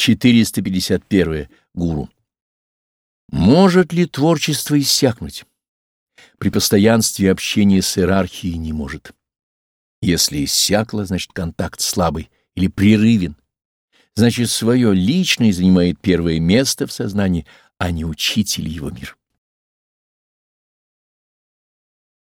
451. Гуру. Может ли творчество иссякнуть? При постоянстве общения с иерархией не может. Если иссякло, значит контакт слабый или прерывен. Значит, свое личное занимает первое место в сознании, а не учитель его мир.